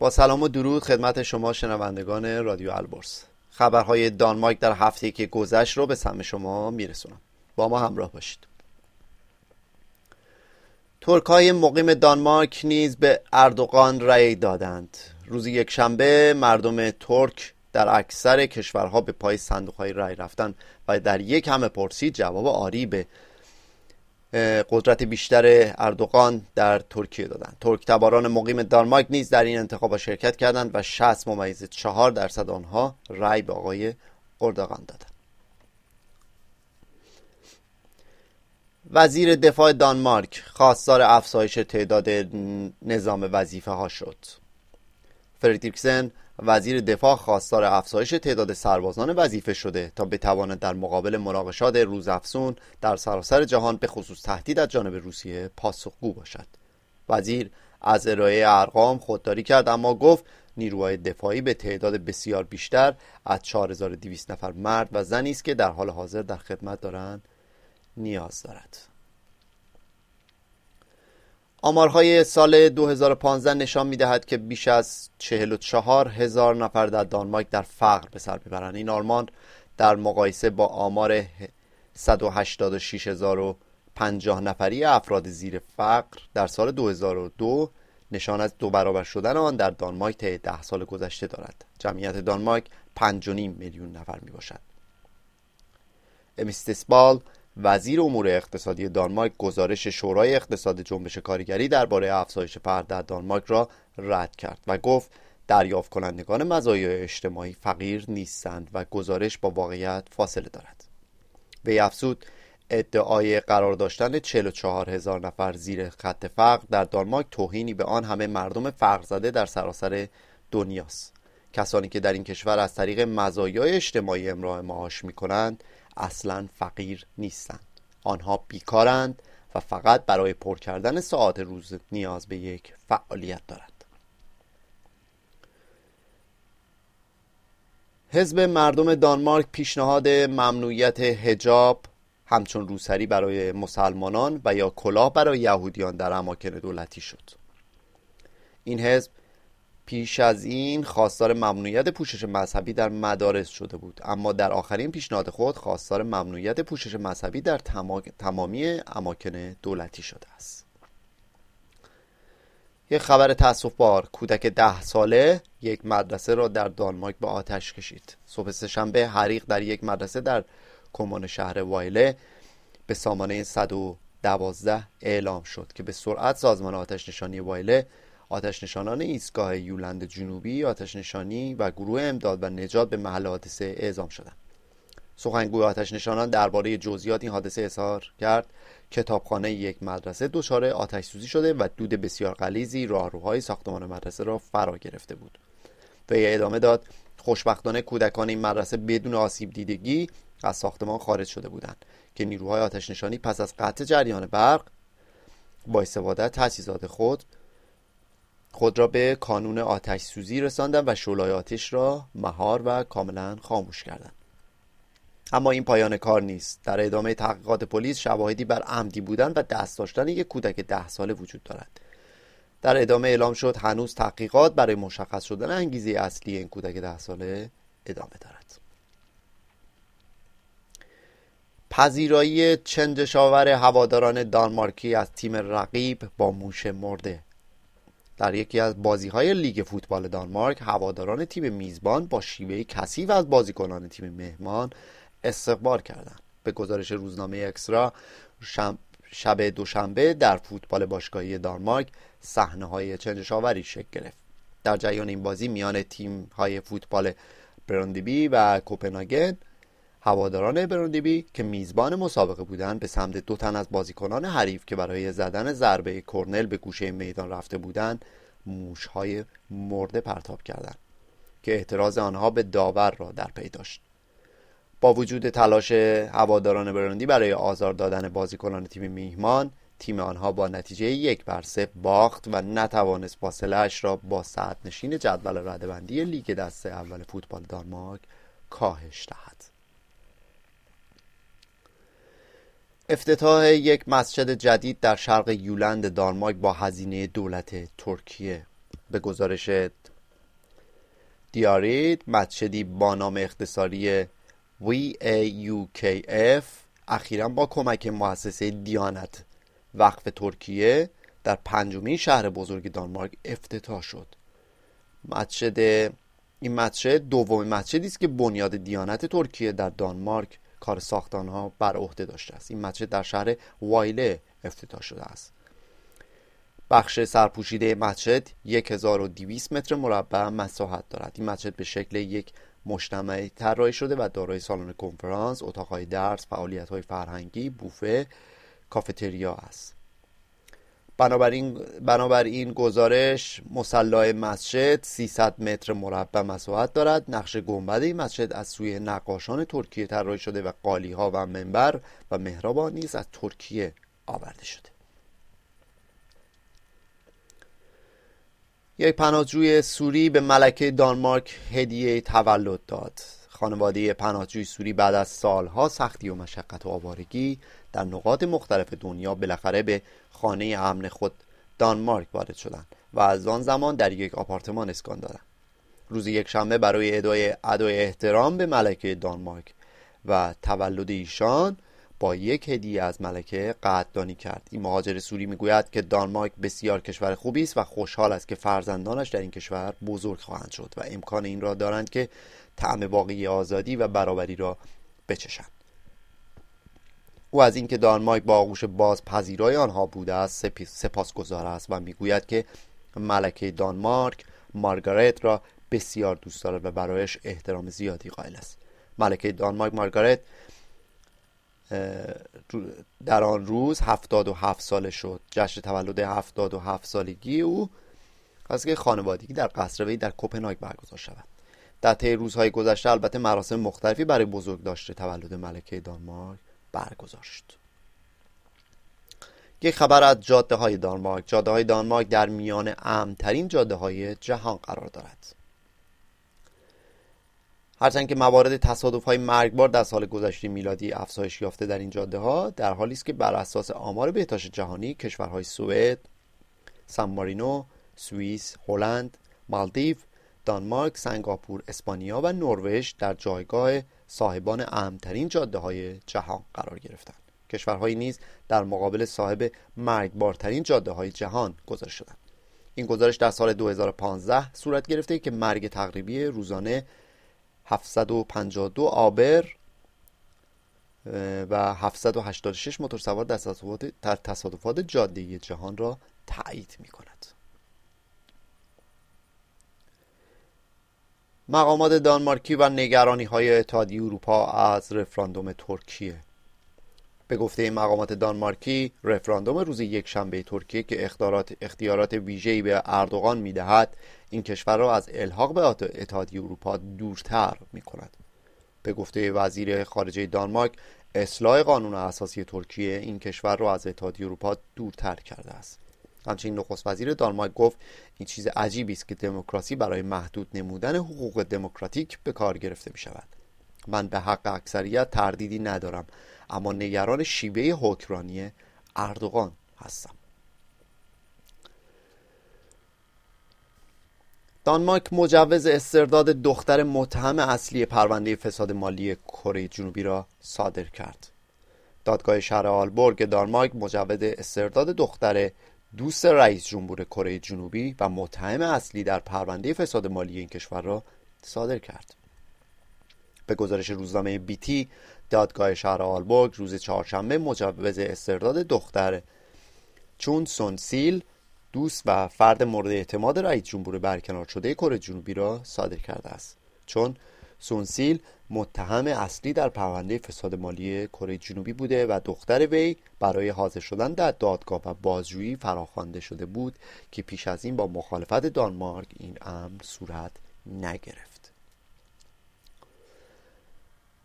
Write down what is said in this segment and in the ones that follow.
با سلام و درود خدمت شما شنوندگان رادیو البرز. خبرهای دانمارک در هفته که گذشت رو به سمع شما میرسونم. با ما همراه باشید. ترک های مقیم دانمارک نیز به اردوغان رأی دادند. روز یک شنبه مردم ترک در اکثر کشورها به پای صندوق های رأی رفتن و در یک همه پرسید جواب آری به قدرت بیشتر اردوغان در ترکیه دادند ترک تباران مقیم دانمارک نیز در این انتخاب شرکت کردند و 60 ممیز 4 درصد آنها رأی به آقای اردوغان دادند وزیر دفاع دانمارک خواستار افزایش تعداد نظام وظیفه ها شد. فردریکسن وزیر دفاع خواستار افزایش تعداد سربازان وظیفه شده تا بتواند در مقابل مناقشات روزافزون در سراسر جهان به خصوص تهدید از جانب روسیه پاسخگو باشد. وزیر از ارائه ارقام خودداری کرد اما گفت نیروهای دفاعی به تعداد بسیار بیشتر از 4200 نفر مرد و زنی است که در حال حاضر در خدمت دارند نیاز دارد. آمارهای سال 2015 نشان می دهد که بیش از 44 هزار نفر در دانمارک در فقر به سر ببرند این آرمان در مقایسه با آمار 186050 نفری افراد زیر فقر در سال 2002 نشان از دو برابر شدن آن در دانمارک طی ده سال گذشته دارد. جمعیت دانمارک 5.5 میلیون نفر می باشد امیستسبال وزیر امور اقتصادی دانمارک گزارش شورای اقتصاد جنبش کارگری درباره افزایش فقر در دانمارک را رد کرد و گفت دریافت کنندگان مزایای اجتماعی فقیر نیستند و گزارش با واقعیت فاصله دارد. وی افزود ادعای قرار داشتن 44 هزار نفر زیر خط فقر در دانمارک توهینی به آن همه مردم فقر زده در سراسر دنیاست. کسانی که در این کشور از طریق مزایای اجتماعی امراه معاش می کنند اصلا فقیر نیستند. آنها بیکارند و فقط برای پر کردن ساعت روز نیاز به یک فعالیت دارند. حزب مردم دانمارک پیشنهاد ممنوعیت هجاب همچون روسری برای مسلمانان و یا کلاه برای یهودیان در اماکن دولتی شد. این حزب پیش از این خواستار ممنوعیت پوشش مذهبی در مدارس شده بود. اما در آخرین پیشنهاد خود خواستار ممنوعیت پوشش مذهبی در تمامی اماکن دولتی شده است. یک خبر تاسف بار کودک ده ساله یک مدرسه را در دانمارک به آتش کشید. صبح سهشنبه حریق در یک مدرسه در کمان شهر وایله به سامانه 112 اعلام شد که به سرعت سازمان آتش نشانی وایله آتش نشانان ایستگاه یولند جنوبی آتش نشانی و گروه امداد و نجات به محل حادثه اعزام شدند. سخنگوی آتش نشانان درباره جزئیات این حادثه اظهار کرد. کتابخانه یک مدرسه دچار آتش سوزی شده و دود بسیار غلیظی راهروهای ساختمان مدرسه را فرا گرفته بود. وی ادامه داد خوشبختانه کودکان این مدرسه بدون آسیب دیدگی از ساختمان خارج شده بودند که نیروهای آتش نشانی پس از قطع جریان برق با استفاده تجهیزات خود خود را به کانون آتش سوزی رساندند و شعله آتش را مهار و کاملا خاموش کردند اما این پایان کار نیست. در ادامه تحقیقات پلیس شواهدی بر عمدی بودن و دست داشتن یک کودک ده ساله وجود دارد. در ادامه اعلام شد هنوز تحقیقات برای مشخص شدن انگیزه اصلی این کودک ده ساله ادامه دارد. پذیرایی چندشاور هواداران دانمارکی از تیم رقیب با موش مرده. در یکی از بازی های لیگ فوتبال دانمارک هواداران تیم میزبان با شیوه کثیف از بازیکنان تیم مهمان استقبال کردند. به گزارش روزنامه اکسترا شب دوشنبه در فوتبال باشگاهی دانمارک صحنه های چنجشاوری شکل گرفت. در جریان این بازی میان تیم های فوتبال براندیبی و کوپنهاگن هواداران براندیبی که میزبان مسابقه بودند به سمت دو تن از بازیکنان حریف که برای زدن ضربه کرنل به گوشه میدان رفته بودند موشهای مرده پرتاب کردند که احتراز آنها به داور را در پی داشت. با وجود تلاش هواداران براندی برای آزار دادن بازیکنان تیم میهمان تیم آنها با نتیجه یک بر صفر باخت و نتوانست فاصله اش را با ساعت نشین جدول ردبندی لیگ دسته اول فوتبال دانمارک کاهش دهد. افتتاح یک مسجد جدید در شرق یولند دانمارک با هزینه دولت ترکیه. به گزارش دیارید مسجدی با نام اختصاری VAUKF اخیرا با کمک مؤسسه دیانت وقف ترکیه در پنجمین شهر بزرگ دانمارک افتتاح شد. مسجد این مسجد دومین مسجدی است که بنیاد دیانت ترکیه در دانمارک کار ساختن ها بر عهده داشته است. این مسجد در شهر وایله افتتاح شده است. بخش سرپوشیده مسجد 1200 متر مربع مساحت دارد. این مسجد به شکل یک مجتمع طراحی شده و دارای سالن کنفرانس، اتاقهای درس، فعالیت‌های فرهنگی، بوفه، کافتریا است. بنابراین بنابراین گزارش مسلای مسجد 300 متر مربع مساحت دارد. نقش گنبد این مسجد از سوی نقاشان ترکیه طراحی شده و قالی ها و منبر و محراب نیز از ترکیه آورده شده. یک پناهجوی سوری به ملکه دانمارک هدیه تولد داد. خانواده پناهجوی سوری بعد از سالها سختی و مشقت و آوارگی در نقاط مختلف دنیا بالاخره به خانه امن خود دانمارک وارد شدند و از آن زمان در یک آپارتمان اسکان دادند. روز یک شنبه برای ادای ادای احترام به ملکه دانمارک و تولد ایشان با یک هدیه از ملکه قدردانی کرد. این مهاجر سوری می‌گوید که دانمارک بسیار کشور خوبی است و خوشحال است که فرزندانش در این کشور بزرگ خواهند شد و امکان این را دارند که طعم واقعی آزادی و برابری را بچشند. او از اینکه دانمارک با آغوش باز پذیرای آنها بوده است سپاسگزار است و می‌گوید که ملکه دانمارک مارگارت را بسیار دوست دارد و برایش احترام زیادی قائل است. ملکه دانمارک مارگارت در آن روز هفتاد و هفت ساله شد. جشن تولد هفتاد و هفت سالگی او. از که خانوادگی در قصر وی در کپنهاگ برگزار شود. در طی روزهای گذشته البته مراسم مختلفی برای بزرگ داشته. تولد ملکه دانمارک برگزار شد. یک خبر از جاده های دانمارک. جاده های دانمارک در میان امترین جاده های جهان قرار دارد. هرچند که موارد تصادف های مرگبار در سال گذشته میلادی افزایش یافته در این جاده ها در حالی است که بر اساس آمار بهداشت جهانی کشورهای سوئد، سان مارینو، سوئیس، هلند، مالدیو، دانمارک، سنگاپور، اسپانیا و نروژ در جایگاه صاحبان اهمترین جاده های جهان قرار گرفتند. کشورهایی نیز در مقابل صاحب مرگبارترین جاده های جهان گذاشته شدند. این گزارش در سال 2015 صورت گرفته که مرگ تقریبی روزانه 752 آبر و 786 موتورسوار در تصادفات, تصادفات جاده جهان را تایید می کند مقامات دانمارکی و نگرانی های اتحادیه اروپا از رفراندوم ترکیه. به گفته مقامات دانمارکی رفراندوم روز یک شنبه ترکیه که اختیارات, اختیارات ویژه‌ای به اردوغان می‌دهد این کشور را از الحاق به اتحادیه اروپا دورتر می کند به گفته وزیر خارجه دانمارک اصلاح قانون اساسی ترکیه این کشور را از اتحادیه اروپا دورتر کرده است. همچنین نخست وزیر دانمارک گفت این چیز عجیبی است که دموکراسی برای محدود نمودن حقوق دموکراتیک به کار گرفته می شود من به حق اکثریت تردیدی ندارم اما نگران شیوه حکمرانی اردوغان هستم. دانمارک مجوز استرداد دختر متهم اصلی پرونده فساد مالی کره جنوبی را صادر کرد. دادگاه شهر آلبورگ دانمارک مجوز استرداد دختر دوست رئیس جمهور کره جنوبی و متهم اصلی در پرونده فساد مالی این کشور را صادر کرد. به گزارش روزنامه بیتی دادگاه شهر آلبورگ روز چهارشنبه مجوز استرداد دختر چون سونسیل دوست و فرد مورد اعتماد رئیس جمهور برکنار شده کره جنوبی را صادر کرده است. چون سونسیل متهم اصلی در پرونده فساد مالی کره جنوبی بوده و دختر وی برای حاضر شدن در دادگاه و بازجویی فراخوانده شده بود که پیش از این با مخالفت دانمارک این امر صورت نگرفت.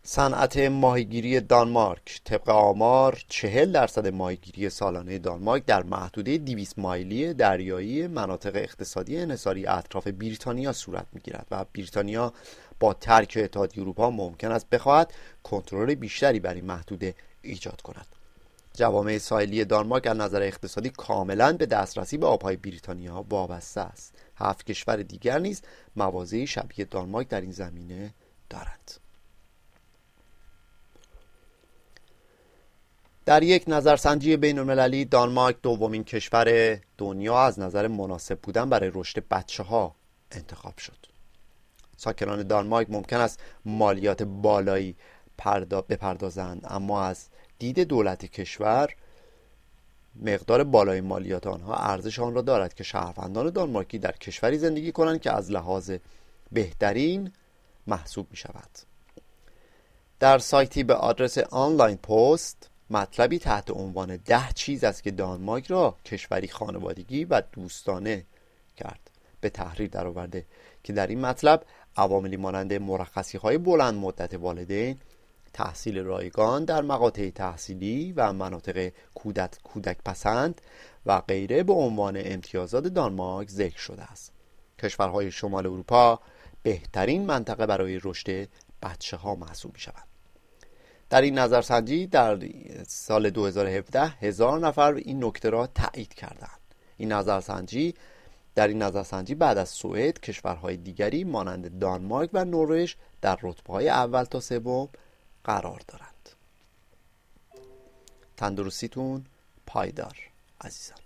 صنعت ماهیگیری دانمارک. طبق آمار چهل درصد ماهیگیری سالانه دانمارک در محدوده 200 مایلی دریایی مناطق اقتصادی انحصاری اطراف بریتانیا صورت می‌گیرد و بریتانیا با ترک اتحادیه اروپا ممکن است بخواهد کنترل بیشتری بر این محدوده ایجاد کند. جوامع ساحلی دانمارک از نظر اقتصادی کاملا به دسترسی به آبهای بریتانیا وابسته است. هفت کشور دیگر نیز مواضعی شبیه دانمارک در این زمینه دارند. در یک نظرسنجی بین المللی دانمارک دومین کشور دنیا از نظر مناسب بودن برای رشد بچه ها انتخاب شد. ساکنان دانمارک ممکن است مالیات بالایی بپردازند اما از دید دولت کشور مقدار بالای مالیات آنها ارزش آن را دارد که شهروندان دانمارکی در کشوری زندگی کنند که از لحاظ بهترین محسوب می شود در سایتی به آدرس آنلاین پست مطلبی تحت عنوان ده چیز است که دانمارک را کشوری خانوادگی و دوستانه کرد. به تحریر درآورده که در این مطلب عواملی مانند مرخصی های بلند مدت والدین تحصیل رایگان در مقاطع تحصیلی و مناطق کودک, کودک پسند و غیره به عنوان امتیازات دانمارک ذکر شده است. کشورهای شمال اروپا بهترین منطقه برای رشد بچه ها محسوب می شود در این نظرسنجی در سال 2017 هزار نفر این نکته را تایید کردند. این نظرسنجی در این نظرسنجی بعد از سوئد کشورهای دیگری مانند دانمارک و نروژ در رتبه های اول تا سوم قرار دارند. تندرستیتون پایدار عزیزان.